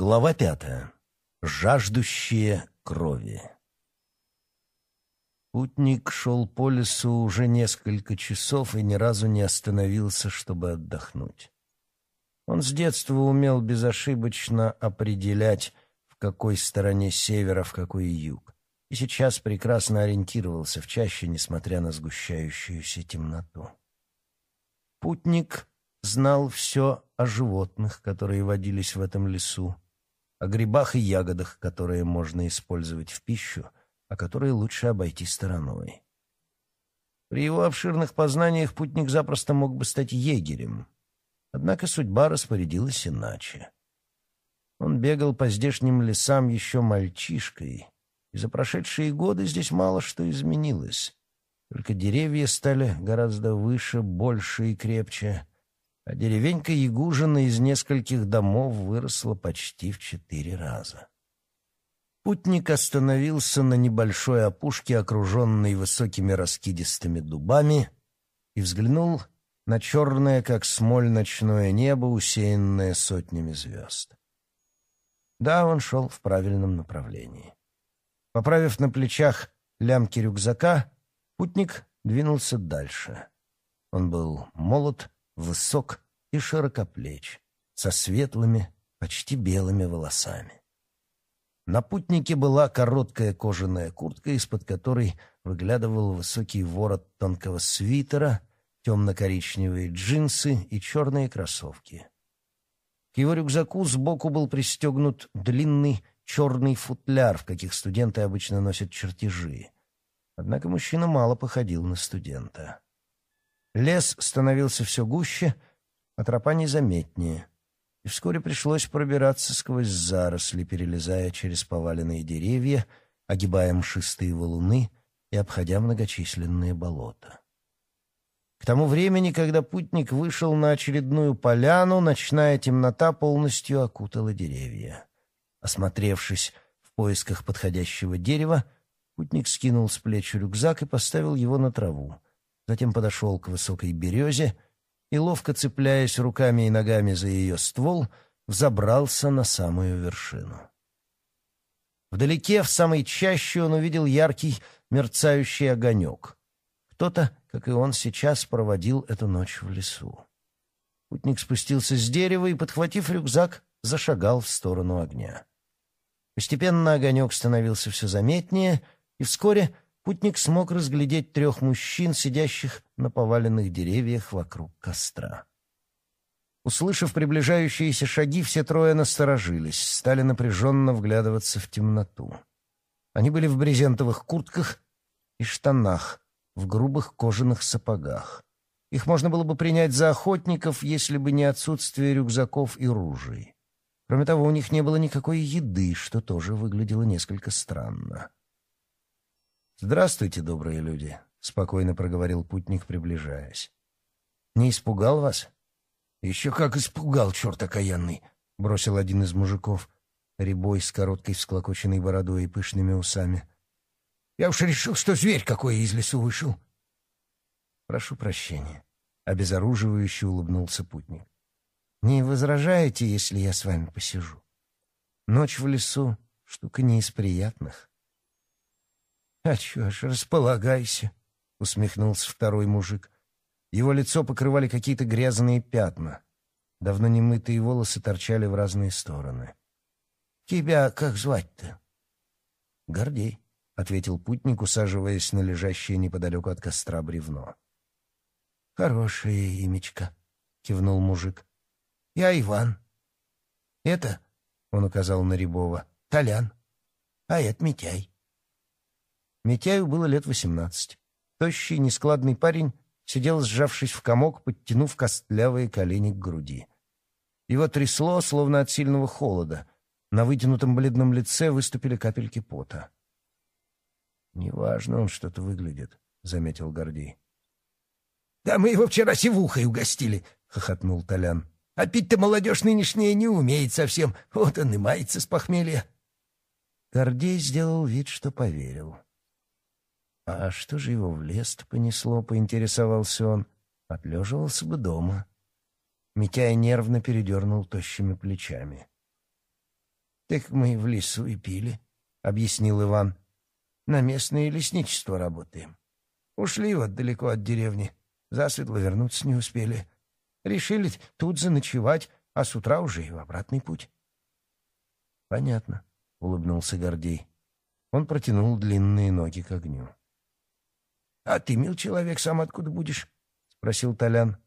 Глава пятая. Жаждущие крови. Путник шел по лесу уже несколько часов и ни разу не остановился, чтобы отдохнуть. Он с детства умел безошибочно определять, в какой стороне севера, в какой юг, и сейчас прекрасно ориентировался в чаще, несмотря на сгущающуюся темноту. Путник знал все о животных, которые водились в этом лесу, о грибах и ягодах, которые можно использовать в пищу, а которые лучше обойти стороной. При его обширных познаниях путник запросто мог бы стать егерем, однако судьба распорядилась иначе. Он бегал по здешним лесам еще мальчишкой, и за прошедшие годы здесь мало что изменилось. Только деревья стали гораздо выше, больше и крепче — а деревенька Ягужина из нескольких домов выросла почти в четыре раза. Путник остановился на небольшой опушке, окруженной высокими раскидистыми дубами, и взглянул на черное, как смоль, ночное небо, усеянное сотнями звезд. Да, он шел в правильном направлении. Поправив на плечах лямки рюкзака, путник двинулся дальше. Он был молод, высок и широкоплеч, со светлыми, почти белыми волосами. На путнике была короткая кожаная куртка, из-под которой выглядывал высокий ворот тонкого свитера, темно-коричневые джинсы и черные кроссовки. К его рюкзаку сбоку был пристегнут длинный черный футляр, в каких студенты обычно носят чертежи. Однако мужчина мало походил на студента. Лес становился все гуще, а тропа незаметнее. И вскоре пришлось пробираться сквозь заросли, перелезая через поваленные деревья, огибая мшистые валуны и обходя многочисленные болота. К тому времени, когда путник вышел на очередную поляну, ночная темнота полностью окутала деревья. Осмотревшись в поисках подходящего дерева, путник скинул с плеч рюкзак и поставил его на траву — Затем подошел к высокой березе и, ловко цепляясь руками и ногами за ее ствол, взобрался на самую вершину. Вдалеке, в самой чаще, он увидел яркий мерцающий огонек. Кто-то, как и он сейчас, проводил эту ночь в лесу. Путник спустился с дерева и, подхватив рюкзак, зашагал в сторону огня. Постепенно огонек становился все заметнее, и вскоре — Путник смог разглядеть трех мужчин, сидящих на поваленных деревьях вокруг костра. Услышав приближающиеся шаги, все трое насторожились, стали напряженно вглядываться в темноту. Они были в брезентовых куртках и штанах, в грубых кожаных сапогах. Их можно было бы принять за охотников, если бы не отсутствие рюкзаков и ружей. Кроме того, у них не было никакой еды, что тоже выглядело несколько странно. «Здравствуйте, добрые люди», — спокойно проговорил путник, приближаясь. «Не испугал вас?» «Еще как испугал, черт окаянный!» — бросил один из мужиков, рябой с короткой всклокоченной бородой и пышными усами. «Я уж решил, что зверь какой из лесу вышел!» «Прошу прощения», — обезоруживающе улыбнулся путник. «Не возражаете, если я с вами посижу? Ночь в лесу — штука не из приятных». А чё ж, располагайся», — усмехнулся второй мужик. Его лицо покрывали какие-то грязные пятна. Давно немытые волосы торчали в разные стороны. «Тебя как звать-то?» «Гордей», — ответил путник, усаживаясь на лежащее неподалеку от костра бревно. «Хорошее имечко», — кивнул мужик. «Я Иван. Это...» — он указал на Рябова. «Толян. А это Митяй». Митяю было лет восемнадцать. Тощий, нескладный парень сидел, сжавшись в комок, подтянув костлявые колени к груди. Его трясло, словно от сильного холода. На вытянутом бледном лице выступили капельки пота. «Неважно, он что-то выглядит», — заметил Гордей. «Да мы его вчера сивухой угостили», — хохотнул Толян. «А пить-то молодежь нынешняя не умеет совсем. Вот он и мается с похмелья». Гордей сделал вид, что поверил. А что же его в лес понесло, поинтересовался он. Отлеживался бы дома. Митяй нервно передернул тощими плечами. «Так мы в лесу и пили», — объяснил Иван. «На местное лесничество работаем. Ушли вот далеко от деревни. Засветло вернуться не успели. Решили тут заночевать, а с утра уже и в обратный путь». «Понятно», — улыбнулся Гордей. Он протянул длинные ноги к огню. «А ты, мил человек, сам откуда будешь?» — спросил Толян.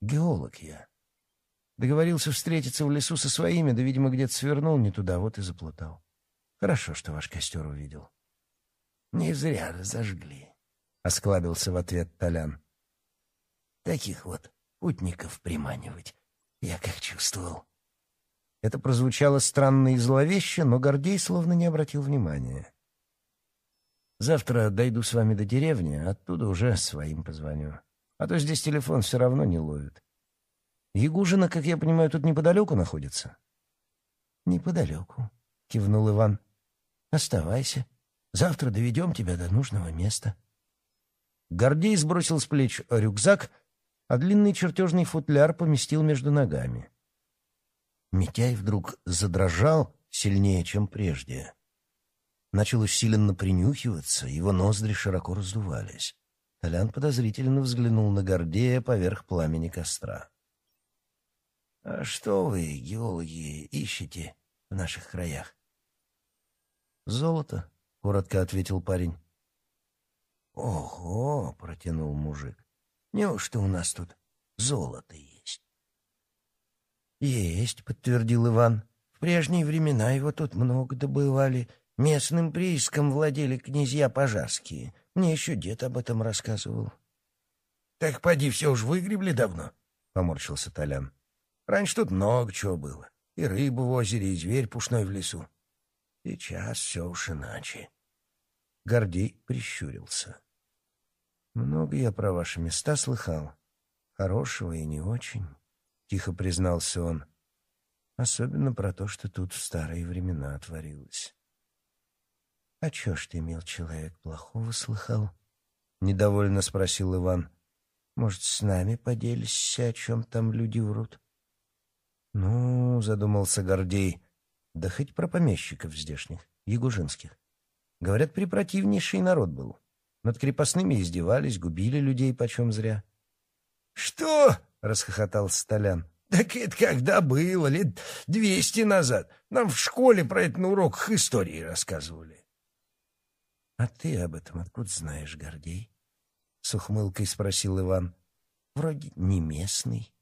«Геолог я. Договорился встретиться в лесу со своими, да, видимо, где-то свернул не туда, вот и заплутал. Хорошо, что ваш костер увидел». «Не зря разожгли», — осклабился в ответ Толян. «Таких вот путников приманивать, я как чувствовал». Это прозвучало странно и зловеще, но Гордей словно не обратил внимания. Завтра дойду с вами до деревни, а оттуда уже своим позвоню. А то здесь телефон все равно не ловит. Ягужина, как я понимаю, тут неподалеку находится?» «Неподалеку», — кивнул Иван. «Оставайся. Завтра доведем тебя до нужного места». Гордей сбросил с плеч рюкзак, а длинный чертежный футляр поместил между ногами. Митяй вдруг задрожал сильнее, чем прежде начал усиленно принюхиваться, его ноздри широко раздувались. Толян подозрительно взглянул на Гордея поверх пламени костра. — А что вы, геологи, ищете в наших краях? — Золото, — коротко ответил парень. — Ого, — протянул мужик, — неужто у нас тут золото есть? — Есть, — подтвердил Иван. — В прежние времена его тут много добывали — Местным прииском владели князья Пожарские. Мне еще дед об этом рассказывал. — Так поди, все уж выгребли давно, — поморщился Толян. — Раньше тут много чего было. И рыбу в озере, и зверь пушной в лесу. Сейчас все уж иначе. Гордей прищурился. — Много я про ваши места слыхал. Хорошего и не очень, — тихо признался он. — Особенно про то, что тут в старые времена творилось. «А чё ж ты, мил человек, плохого слыхал?» — недовольно спросил Иван. «Может, с нами поделишься, о чем там люди врут?» «Ну, — задумался Гордей, — да хоть про помещиков здешних, ягужинских. Говорят, припротивнейший народ был. Над крепостными издевались, губили людей почем зря». «Что?» — расхохотал Столян. «Так это когда было, лет двести назад. Нам в школе про это на уроках истории рассказывали». «А ты об этом откуда знаешь, Гордей?» С ухмылкой спросил Иван. «Вроде не местный».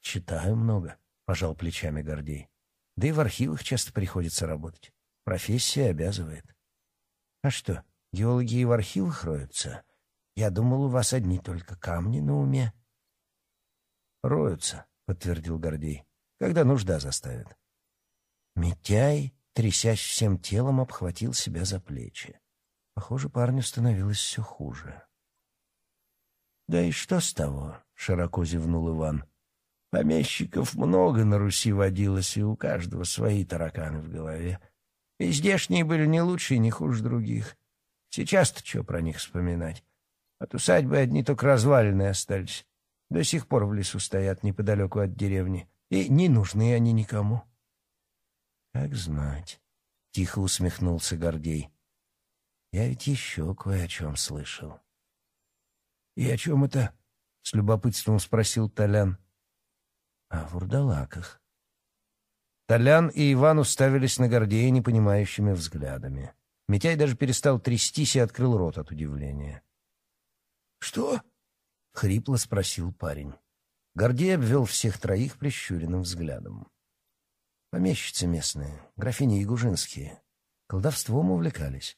«Читаю много», — пожал плечами Гордей. «Да и в архивах часто приходится работать. Профессия обязывает». «А что, геологи и в архивах роются? Я думал, у вас одни только камни на уме». «Роются», — подтвердил Гордей, — «когда нужда заставит». Митяй, трясясь всем телом, обхватил себя за плечи. Похоже, парню становилось все хуже. «Да и что с того?» — широко зевнул Иван. «Помещиков много на Руси водилось, и у каждого свои тараканы в голове. И здешние были не лучше и не хуже других. Сейчас-то что про них вспоминать? От усадьбы одни только развалины остались. До сих пор в лесу стоят неподалеку от деревни, и не нужны они никому». «Как знать», — тихо усмехнулся Гордей. Я ведь еще кое о чем слышал. — И о чем это? — с любопытством спросил Толян. А — О вурдалаках. Толян и Иван уставились на Гордея непонимающими взглядами. Митяй даже перестал трястись и открыл рот от удивления. «Что?» — хрипло спросил парень. Гордей обвел всех троих прищуренным взглядом. Помещицы местные, графини Ягужинские, колдовством увлекались.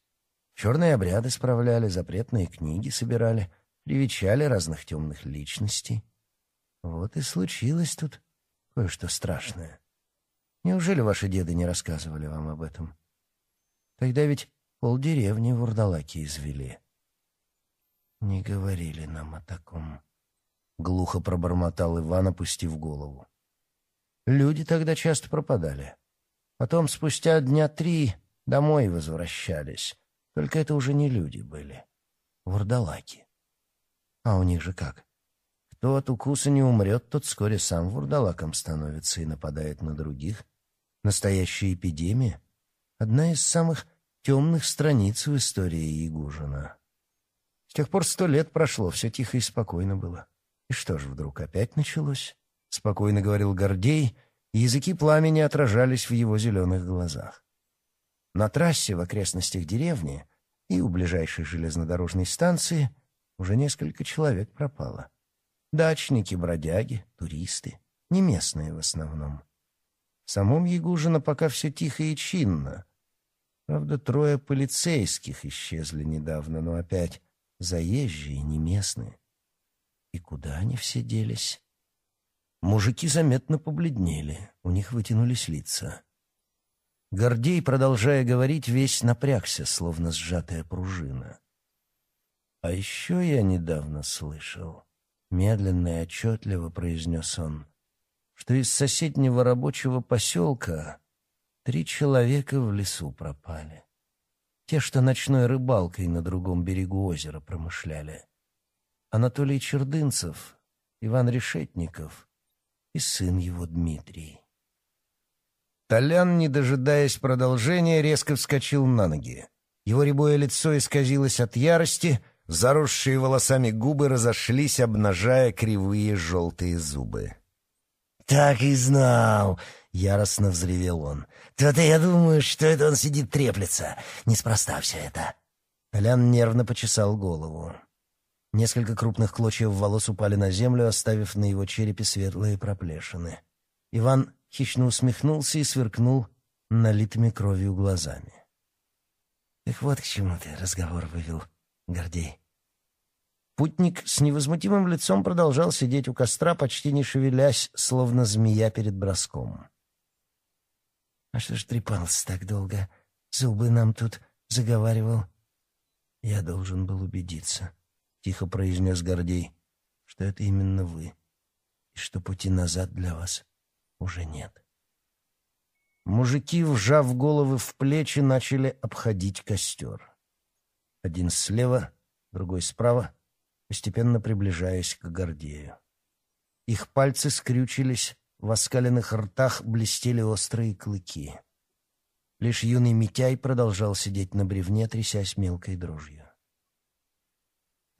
Черные обряды справляли, запретные книги собирали, привечали разных темных личностей. Вот и случилось тут кое-что страшное. Неужели ваши деды не рассказывали вам об этом? Тогда ведь полдеревни вурдалаки извели. Не говорили нам о таком. Глухо пробормотал Иван, опустив голову. Люди тогда часто пропадали. Потом, спустя дня три, домой возвращались. Только это уже не люди были. Вурдалаки. А у них же как? Кто от укуса не умрет, тот вскоре сам вурдалаком становится и нападает на других. Настоящая эпидемия. Одна из самых темных страниц в истории Ягужина. С тех пор сто лет прошло, все тихо и спокойно было. И что же вдруг опять началось? Спокойно говорил Гордей, и языки пламени отражались в его зеленых глазах. На трассе в окрестностях деревни и у ближайшей железнодорожной станции уже несколько человек пропало. Дачники, бродяги, туристы, не местные в основном. В самом Ягужино пока все тихо и чинно. Правда, трое полицейских исчезли недавно, но опять заезжие, не местные. И куда они все делись? Мужики заметно побледнели, у них вытянулись лица. Гордей, продолжая говорить, весь напрягся, словно сжатая пружина. «А еще я недавно слышал», — медленно и отчетливо произнес он, «что из соседнего рабочего поселка три человека в лесу пропали. Те, что ночной рыбалкой на другом берегу озера промышляли. Анатолий Чердынцев, Иван Решетников и сын его Дмитрий. Толян, не дожидаясь продолжения, резко вскочил на ноги. Его рябое лицо исказилось от ярости, заросшие волосами губы разошлись, обнажая кривые желтые зубы. «Так и знал!» — яростно взревел он. «То-то я думаю, что это он сидит треплется. Неспроста все это». Толян нервно почесал голову. Несколько крупных клочьев волос упали на землю, оставив на его черепе светлые проплешины. Иван хищно усмехнулся и сверкнул налитыми кровью глазами. «Так вот к чему ты разговор вывел, Гордей». Путник с невозмутимым лицом продолжал сидеть у костра, почти не шевелясь, словно змея перед броском. «А что ж трепался так долго? Зубы нам тут заговаривал». «Я должен был убедиться», — тихо произнес Гордей, — «что это именно вы, и что пути назад для вас уже нет. Мужики, вжав головы в плечи, начали обходить костер. Один слева, другой справа, постепенно приближаясь к Гордею. Их пальцы скрючились, в оскаленных ртах блестели острые клыки. Лишь юный Митяй продолжал сидеть на бревне, трясясь мелкой дрожью.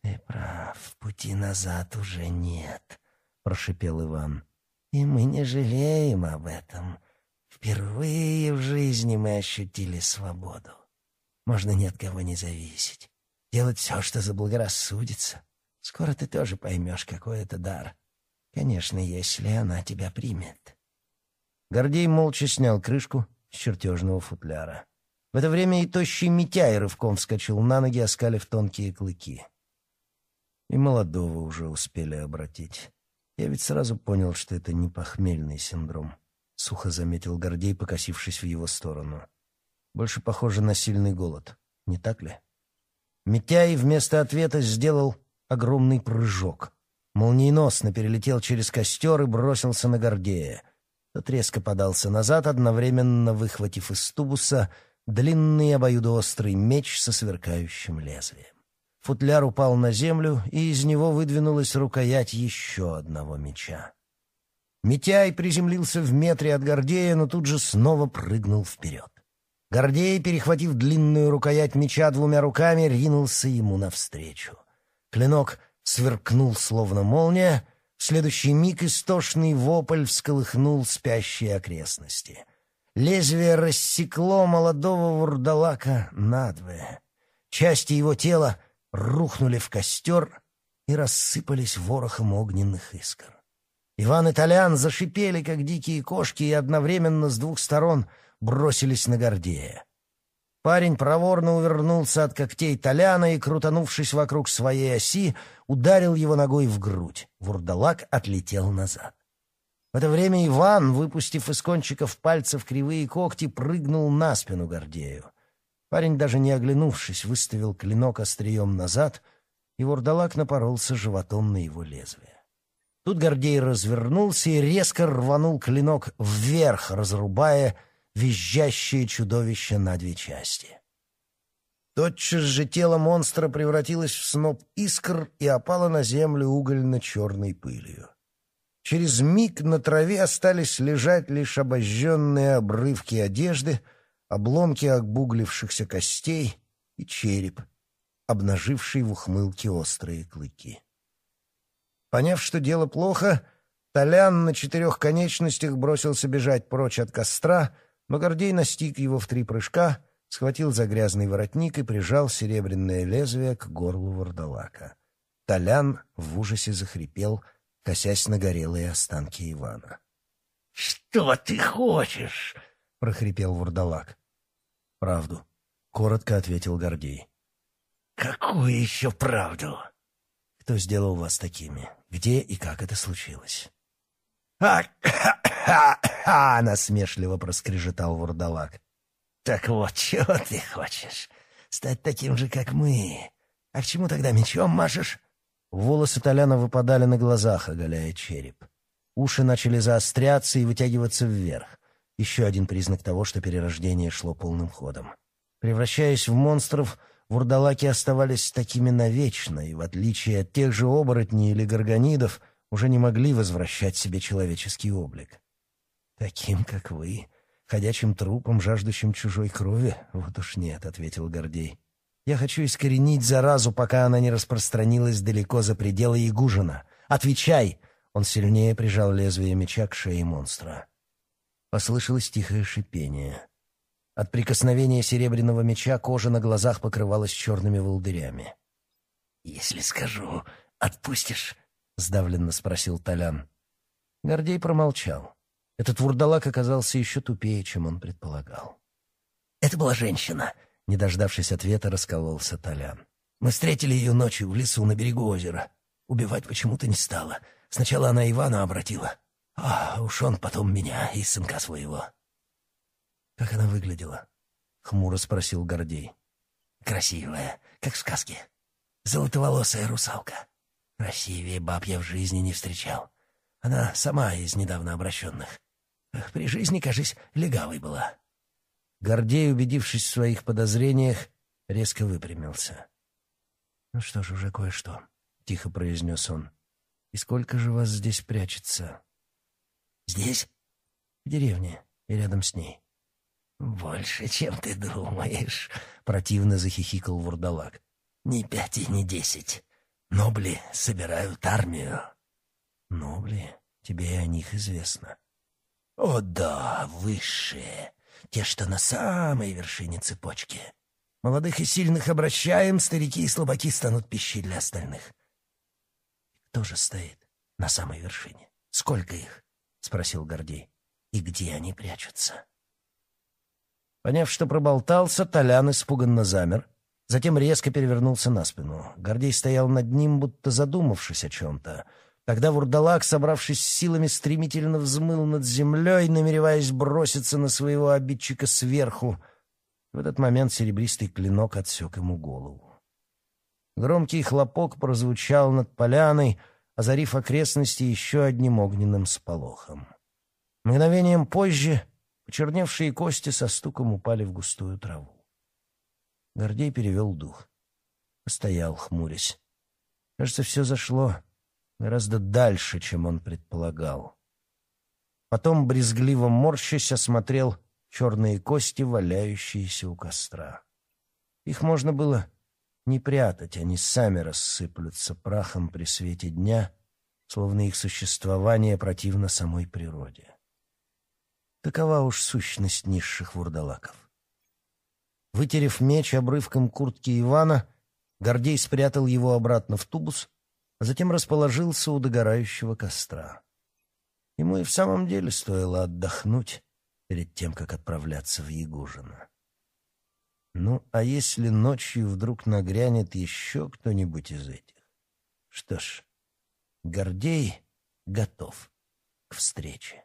«Ты прав, пути назад уже нет», — прошипел Иван и мы не жалеем об этом. Впервые в жизни мы ощутили свободу. Можно ни от кого не зависеть. Делать все, что заблагорассудится. Скоро ты тоже поймешь, какой это дар. Конечно, если она тебя примет. Гордей молча снял крышку с чертежного футляра. В это время и тощий Митяй рывком вскочил на ноги, оскалив тонкие клыки. И молодого уже успели обратить. Я ведь сразу понял, что это не похмельный синдром, — сухо заметил Гордей, покосившись в его сторону. Больше похоже на сильный голод, не так ли? Митяй вместо ответа сделал огромный прыжок. Молниеносно перелетел через костер и бросился на Гордея. Тот резко подался назад, одновременно выхватив из тубуса длинный обоюдоострый меч со сверкающим лезвием. Футляр упал на землю, и из него выдвинулась рукоять еще одного меча. Митяй приземлился в метре от Гордея, но тут же снова прыгнул вперед. Гордей, перехватив длинную рукоять меча двумя руками, ринулся ему навстречу. Клинок сверкнул, словно молния. В следующий миг истошный вопль всколыхнул спящие окрестности. Лезвие рассекло молодого вурдалака надвое. Части его тела — рухнули в костер и рассыпались ворохом огненных искр. Иван и Толян зашипели, как дикие кошки, и одновременно с двух сторон бросились на Гордея. Парень проворно увернулся от когтей Толяна и, крутанувшись вокруг своей оси, ударил его ногой в грудь. Вурдалак отлетел назад. В это время Иван, выпустив из кончиков пальцев кривые когти, прыгнул на спину Гордею. Парень, даже не оглянувшись, выставил клинок острием назад, и вурдалак напоролся животом на его лезвие. Тут Гордей развернулся и резко рванул клинок вверх, разрубая визжащее чудовище на две части. Тотчас же тело монстра превратилось в сноп искр и опало на землю угольно-черной пылью. Через миг на траве остались лежать лишь обожженные обрывки одежды — обломки обуглившихся костей и череп, обнаживший в ухмылке острые клыки. Поняв, что дело плохо, Толян на четырех конечностях бросился бежать прочь от костра, но Гордей настиг его в три прыжка, схватил за грязный воротник и прижал серебряное лезвие к горлу вардалака. Толян в ужасе захрипел, косясь на горелые останки Ивана. «Что ты хочешь?» — прохрипел вурдалак правду», — коротко ответил Гордей. «Какую еще правду?» «Кто сделал вас такими? Где и как это случилось?» «А-ха-ха-ха!» — насмешливо проскрежетал вурдалак. «Так вот, чего ты хочешь? Стать таким же, как мы? А к чему тогда мечом машешь?» Волосы Толяна выпадали на глазах, оголяя череп. Уши начали заостряться и вытягиваться вверх. Еще один признак того, что перерождение шло полным ходом. Превращаясь в монстров, вурдалаки оставались такими навечно, и в отличие от тех же оборотней или горгонидов, уже не могли возвращать себе человеческий облик. «Таким, как вы, ходячим трупом, жаждущим чужой крови? Вот уж нет», — ответил Гордей. «Я хочу искоренить заразу, пока она не распространилась далеко за пределы Ягужина. Отвечай!» Он сильнее прижал лезвие меча к шее монстра. Послышалось тихое шипение. От прикосновения серебряного меча кожа на глазах покрывалась черными волдырями. «Если скажу, отпустишь?» — сдавленно спросил Толян. Гордей промолчал. Этот вурдалак оказался еще тупее, чем он предполагал. «Это была женщина», — не дождавшись ответа, раскололся Толян. «Мы встретили ее ночью в лесу на берегу озера. Убивать почему-то не стало. Сначала она Ивана обратила, уж он потом меня и сынка своего. Как она выглядела? Хмуро спросил Гордей. Красивая, как в сказке. Золотоволосая русалка. Красивее баб я в жизни не встречал. Она сама из недавно обращенных. При жизни, кажись, легавой была. Гордей, убедившись в своих подозрениях, резко выпрямился. «Ну что ж, уже кое-что», — тихо произнес он. «И сколько же вас здесь прячется?» Здесь? В деревне. И рядом с ней. «Больше, чем ты думаешь», — противно захихикал вурдалак. «Не пять и не десять. Нобли собирают армию». «Нобли? Тебе и о них известно». «О да, высшие. Те, что на самой вершине цепочки. Молодых и сильных обращаем, старики и слабаки станут пищей для остальных». «Кто же стоит на самой вершине? Сколько их?» — спросил Гордей. «И где они прячутся?» Поняв, что проболтался, Толян испуганно замер, затем резко перевернулся на спину. Гордей стоял над ним, будто задумавшись о чем-то. Тогда вурдалак, собравшись с силами, стремительно взмыл над землей, намереваясь броситься на своего обидчика сверху. В этот момент серебристый клинок отсек ему голову. Громкий хлопок прозвучал над поляной — озарив окрестности еще одним огненным сполохом. Мгновением позже почерневшие кости со стуком упали в густую траву. Гордей перевел дух. стоял хмурясь. Кажется, все зашло гораздо дальше, чем он предполагал. Потом, брезгливо морщась, осмотрел черные кости, валяющиеся у костра. Их можно было не прятать, они сами рассыплются прахом при свете дня, словно их существование противно самой природе. Такова уж сущность низших вурдалаков. Вытерев меч обрывком куртки Ивана, Гордей спрятал его обратно в тубус, а затем расположился у догорающего костра. Ему и в самом деле стоило отдохнуть перед тем, как отправляться в Ягужино. Ну, а если ночью вдруг нагрянет еще кто-нибудь из этих? Что ж, Гордей готов к встрече.